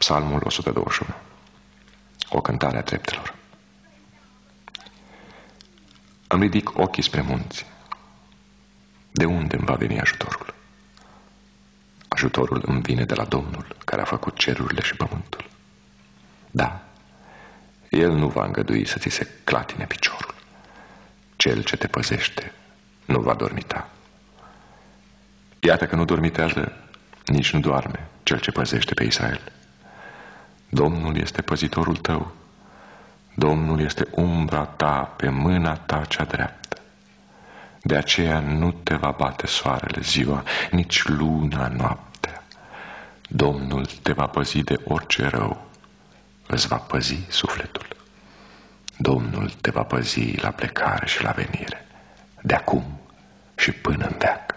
Psalmul 121. O cântare a treptelor. Îmi ridic ochii spre munți. De unde îmi va veni ajutorul? Ajutorul îmi vine de la Domnul, care a făcut cerurile și pământul. Da, El nu va îngădui să ți se clatine piciorul. Cel ce te păzește nu va dormita. Iată că nu dormitează, nici nu doarme cel ce păzește pe Israel. Domnul este păzitorul tău, Domnul este umbra ta pe mâna ta cea dreaptă. De aceea nu te va bate soarele ziua, nici luna noaptea. Domnul te va păzi de orice rău, îți va păzi sufletul. Domnul te va păzi la plecare și la venire, de acum și până în veac.